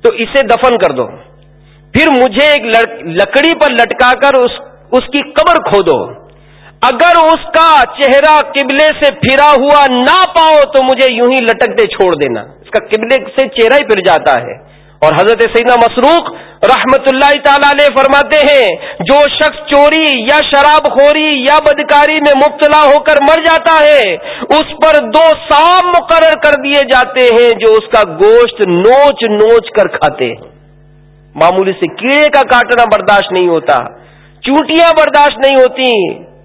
تو اسے دفن کر دو، پھر مجھے ایک لکڑی پر لٹکا کر اس اس کی قبر کھودو اگر اس کا چہرہ قبلے سے پھرا ہوا نہ پاؤ تو مجھے یوں ہی لٹکتے چھوڑ دینا۔ اس کا قبلے سے چہرہ ہی پھر جاتا ہے۔ اور حضرت سیدنا مسروق رحمت اللہ تعالی علیہ فرماتے ہیں، جو شخص چوری یا شراب خوری یا بدکاری میں مبتلا ہو کر مر جاتا ہے، اس پر دو سام مقرر کر دیے جاتے ہیں جو اس کا گوشت نوچ نوچ کر کھاتے ہیں۔ معمولی سے کیڑے کا کاٹنا برداشت نہیں ہوتا چوٹیاں برداشت نہیں ہوتی،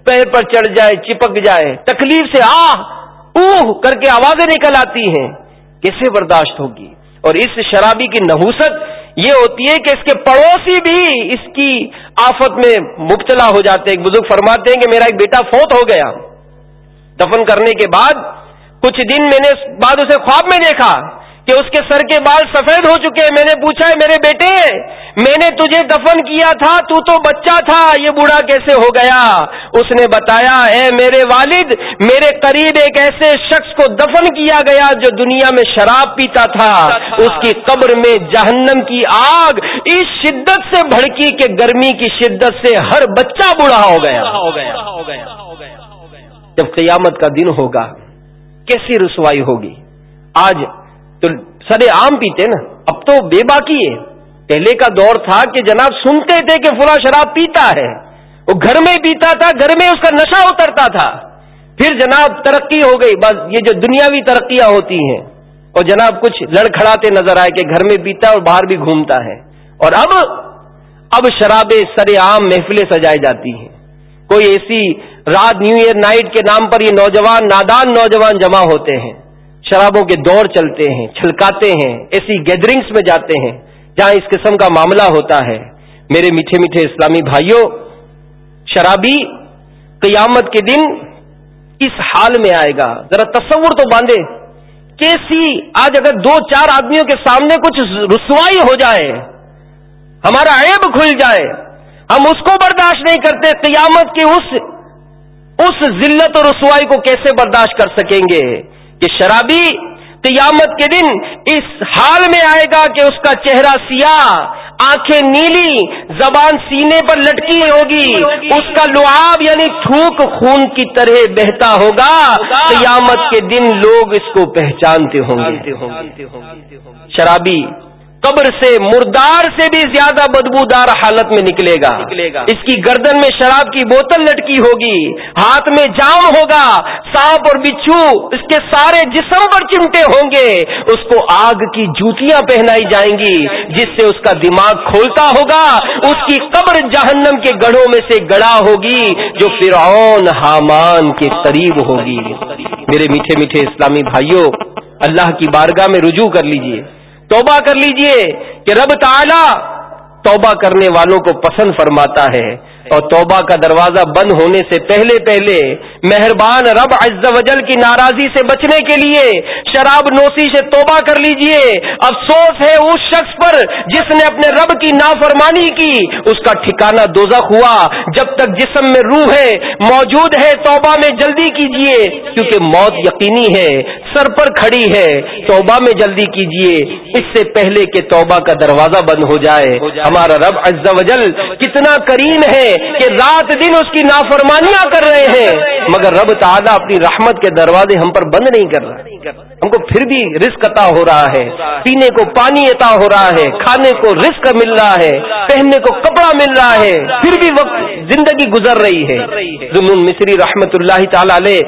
پیر پر چڑھ جائے، چپک جائے، تکلیف سے آہ، اوہ کر کے آوازیں نکل آتی ہیں، کیسے برداشت ہوگی؟ اور اس شرابی کی نحوست یہ ہوتی ہے کہ اس کے پڑوسی بھی اس کی آفت میں مبتلا ہو جاتے ہیں۔ بزرگ فرماتے ہیں کہ میرا ایک بیٹا فوت ہو گیا۔ دفن کرنے کے بعد کچھ دن میں نے بعد اسے خواب میں دیکھا۔ کہ اس کے سر کے بال سفید ہو چکے میں نے پوچھا ہے، میرے بیٹے، میں نے تجھے دفن کیا تھا، تو تو بچہ تھا، یہ بوڑھا کیسے ہو گیا؟ اس نے بتایا، اے میرے والد، میرے قریب ایک ایسے شخص کو دفن کیا گیا جو دنیا میں شراب پیتا تھا۔ اس کی قبر میں جہنم کی آگ اس شدت سے بھڑکی کہ گرمی کی شدت سے ہر بچہ بوڑھا ہو گیا۔ جب قیامت کا دن ہوگا، کیسی رسوائی ہوگی؟ آج تو سر عام پیتے نا۔ اب تو بے باقی ہے۔ پہلے کا دور تھا کہ جناب سنتے تھے کہ فلاں شراب پیتا ہے۔ وہ گھر میں پیتا تھا، گھر میں اس کا نشہ اترتا تھا۔ پھر جناب ترقی ہو گئی۔ بس یہ جو دنیاوی ترقیاں ہوتی ہیں۔ اور جناب کچھ لڑکھڑاتے نظر آئے کہ گھر میں پیتا ہے اور باہر بھی گھومتا ہے۔ اور اب اب شرابیں سر عام محفلیں سجائی جاتی ہیں۔ کوئی ایسی رات نیو ایئر نائٹ کے نام پر یہ نوجوان، نادان نوجوان جمع ہوتے ہیں۔ شرابوں کے دور چلتے ہیں، چھلکاتے ہیں، ایسی گیدرنگس میں جاتے ہیں، جہاں اس قسم کا معاملہ ہوتا ہے۔ میرے میٹھے میٹھے اسلامی بھائیوں، شرابی قیامت کے دن اس حال میں آئے گا۔ ذرا تصور تو باندھے۔ کیسی آج اگر دو چار آدمیوں کے سامنے کچھ رسوائی ہو جائے، ہمارا عیب کھل جائے، ہم اس کو برداشت نہیں کرتے قیامت کی اس اس ذلت اور رسوائی کو کیسے برداشت کر سکیں گے؟ کہ شرابی قیامت کے دن اس حال میں آئے گا کہ اس کا چہرہ سیاہ، آنکھیں نیلی، زبان سینے پر لٹکی ہوگی۔ اس کا لعاب یعنی تھوک خون کی طرح بہتا ہوگا۔ قیامت کے دن لوگ اس کو پہچانتے ہوں گے۔ شرابی قبر سے مردار سے بھی زیادہ بدبودار حالت میں نکلے گا۔ اس کی گردن میں شراب کی بوتل لٹکی ہوگی ہاتھ میں جام ہوگا سانپ اور بچھو اس کے سارے جسم پر چمٹے ہوں گے۔ اس کو آگ کی جوتیاں پہنائی جائیں گی جس سے اس کا دماغ کھولتا ہوگا۔ اس کی قبر جہنم کے گڑھوں میں سے گڑا ہوگی جو فرعون حامان کے قریب ہوگی۔ میرے میٹھے میٹھے اسلامی بھائیوں اللہ کی بارگاہ میں رجوع کر لیجیے۔ توبہ کر لیجیے کہ رب تعالی توبہ کرنے والوں کو پسند فرماتا ہے۔ اور توبہ کا دروازہ بند ہونے سے پہلے پہلے مہربان رب عز و جل کی ناراضی سے بچنے کے لیے شراب نوسی سے توبہ کر لیجیے۔ افسوس ہے اس شخص پر جس نے اپنے رب کی نافرمانی کی۔ اس کا ٹھکانہ دوزخ ہوا۔ جب تک جسم میں روح ہے، موجود ہے، توبہ میں جلدی کیجیے۔ کیونکہ موت یقینی ہے، سر پر کھڑی ہے۔ توبہ میں جلدی کیجیے۔ اس سے پہلے کہ توبہ کا دروازہ بند ہو جائے۔ ہمارا رب عز و جل کتنا کریم ہے۔ کہ رات دن اس کی نافرمانیاں کر رہے ہیں۔ مگر رب تعالیٰ اپنی رحمت کے دروازے ہم پر بند نہیں کر رہا۔ ہم کو پھر بھی رزق عطا ہو رہا ہے۔ پینے کو پانی عطا ہو رہا ہے۔ کھانے کو رزق مل رہا ہے۔ پہننے کو کپڑا مل رہا ہے۔ پھر بھی وقت زندگی گزر رہی ہے۔ ضمن مصری رحمت اللہ تعالی علیہ،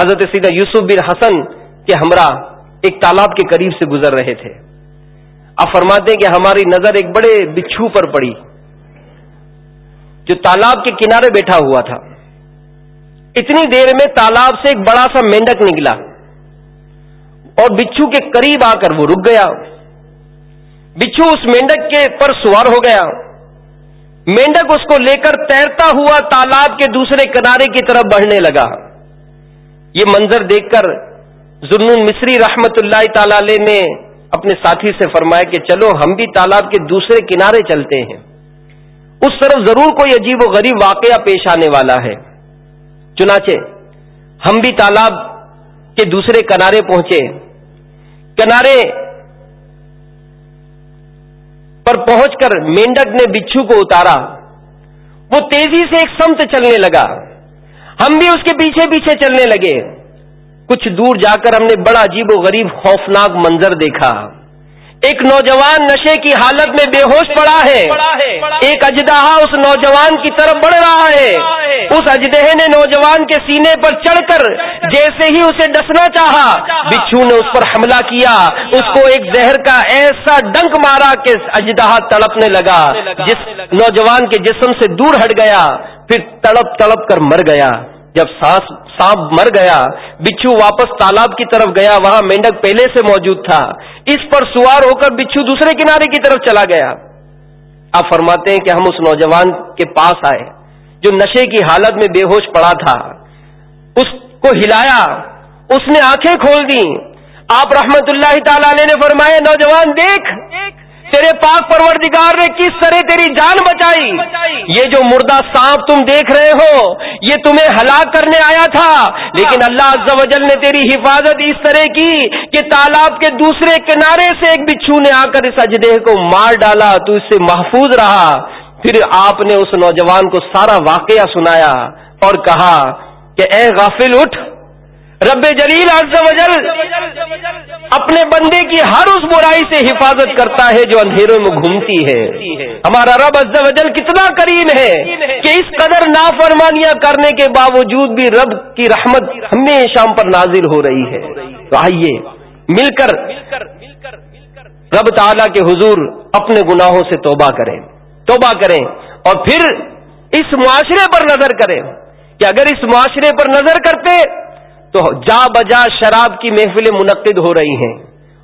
حضرت سیدہ یوسف بن حسن کے ہمراہ ایک تالاب کے قریب سے گزر رہے تھے۔ آپ فرماتے ہیں کہ ہماری نظر ایک بڑے بچھو پر پڑی۔ جو تالاب کے کنارے بیٹھا ہوا تھا۔ اتنی دیر میں تالاب سے ایک بڑا سا مینڈک نکلا۔ اور بچھو کے قریب آ کر وہ رک گیا۔ بچھو اس مینڈک کے پر سوار ہو گیا۔ مینڈک اس کو لے کر تیرتا ہوا تالاب کے دوسرے کنارے کی طرف بڑھنے لگا۔ یہ منظر دیکھ کر ضلع مصری رحمت اللہ تعالی نے اپنے ساتھی سے فرمایا کہ چلو ہم بھی تالاب کے دوسرے کنارے چلتے ہیں۔ اس طرف ضرور کوئی عجیب و غریب واقعہ پیش آنے والا ہے۔ چنانچہ، ہم بھی تالاب کے دوسرے کنارے پہنچے۔ کنارے پر پہنچ کر مینڈک نے بچھو کو اتارا۔ وہ تیزی سے ایک سمت چلنے لگا۔ ہم بھی اس کے پیچھے پیچھے چلنے لگے۔ کچھ دور جا کر ہم نے بڑا عجیب و غریب خوفناک منظر دیکھا۔ ایک نوجوان نشے کی حالت میں بے ہوش پڑا ہے۔ ایک اجدہ اس نوجوان کی طرف بڑھ رہا ہے۔ اس اجدہ نے نوجوان کے سینے پر چڑھ کر جیسے ہی اسے ڈسنا چاہا بچھو نے اس پر حملہ کیا۔ اس کو ایک زہر کا ایسا ڈنک مارا کہ اجدہ تڑپنے لگا جس نوجوان کے جسم سے دور ہٹ گیا پھر تڑپ تڑپ کر مر گیا۔ جب سانس سانپ مر گیا بچھو واپس تالاب کی طرف گیا وہاں مینڈک پہلے سے موجود تھا اس پر سوار ہو کر بچھو دوسرے کنارے کی طرف چلا گیا آپ فرماتے ہیں کہ ہم اس نوجوان کے پاس آئے جو نشے کی حالت میں بے ہوش پڑا تھا اس کو ہلایا اس نے آنکھیں کھول دی آپ رحمت اللہ تعالی نے فرمایا نوجوان دیکھ تیرے پاک پروردگار نے کس طرح تیری جان بچائی؟ یہ جو مردہ سانپ تم دیکھ رہے ہو یہ تمہیں ہلاک کرنے آیا تھا۔ لیکن اللہ عز و جل نے تیری حفاظت اس طرح کی کہ تالاب کے دوسرے کنارے سے ایک بچھو نے آ کر اس اجدہ کو مار ڈالا تو اس سے محفوظ رہا۔ پھر آپ نے اس نوجوان کو سارا واقعہ سنایا اور کہا کہ اے غافل اٹھ۔ رب جلیل عز و جل اپنے بندے کی ہر اس برائی سے حفاظت کرتا ہے جو اندھیروں میں گھومتی ہے۔ ہمارا رب عز و جل کتنا کریم ہے کہ اس قدر نافرمانیاں کرنے کے باوجود بھی رب کی رحمت ہمیشہ شام پر نازل ہو رہی ہے۔ تو آئیے مل کر رب تعالی کے حضور اپنے گناہوں سے توبہ کریں۔ توبہ کریں اور پھر اس معاشرے پر نظر کریں کہ اگر اس معاشرے پر نظر کرتے تو جا بجا شراب کی محفلیں منعقد ہو رہی ہیں۔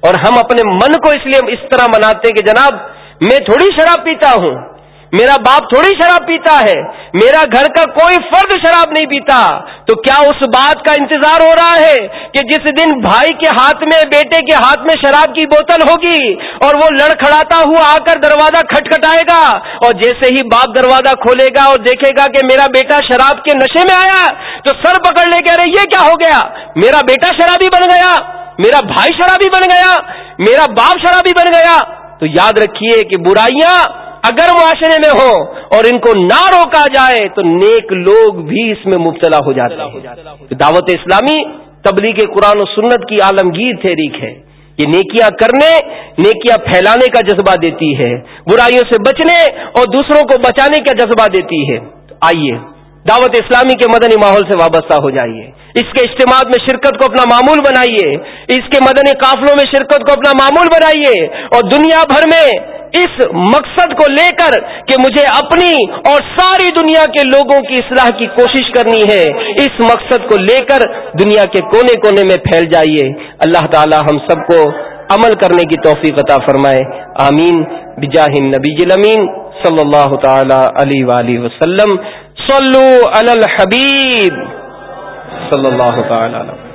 اور ہم اپنے من کو اس لیے اس طرح مناتے ہیں کہ جناب میں تھوڑی شراب پیتا ہوں۔ میرا باپ تھوڑی شراب پیتا ہے، میرا گھر کا کوئی فرد شراب نہیں پیتا۔ تو کیا اس بات کا انتظار ہو رہا ہے کہ جس دن بھائی کے ہاتھ میں، بیٹے کے ہاتھ میں شراب کی بوتل ہوگی اور وہ لڑکھڑاتا ہوا آ کر دروازہ کھٹکھٹائے گا اور جیسے ہی باپ دروازہ کھولے گا اور دیکھے گا کہ میرا بیٹا شراب کے نشے میں آیا، تو سر پکڑ لے کے ارے یہ کیا ہو گیا؟ میرا بیٹا شرابی بن گیا، میرا بھائی شرابی بن گیا، میرا باپ شرابی بن گیا۔ تو یاد رکھیے کہ برائیاں اگر معاشرے میں ہو اور ان کو نہ روکا جائے تو نیک لوگ بھی اس میں مبتلا ہو جاتے ہیں۔ دعوت اسلامی تبلیغ قرآن و سنت کی عالمگیر تحریک ہے۔ یہ نیکیاں کرنے، نیکیاں پھیلانے کا جذبہ دیتی ہے۔ برائیوں سے بچنے اور دوسروں کو بچانے کا جذبہ دیتی ہے۔ آئیے، دعوت اسلامی کے مدنی ماحول سے وابستہ ہو جائیے۔ اس کے اجتماع میں شرکت کو اپنا معمول بنائیے۔ اس کے مدنی قافلوں میں شرکت کو اپنا معمول بنائیے۔ اور دنیا بھر میں اس مقصد کو لے کر کہ مجھے اپنی اور ساری دنیا کے لوگوں کی اصلاح کی کوشش کرنی ہے، اس مقصد کو لے کر دنیا کے کونے کونے میں پھیل جائیے۔ اللہ تعالی ہم سب کو عمل کرنے کی توفیق عطا فرمائے۔ آمین۔ بجاہ نبی امین صلی اللہ تعالی علیہ وسلم۔ صلو علی الحبیب۔ صلی اللہ تعالی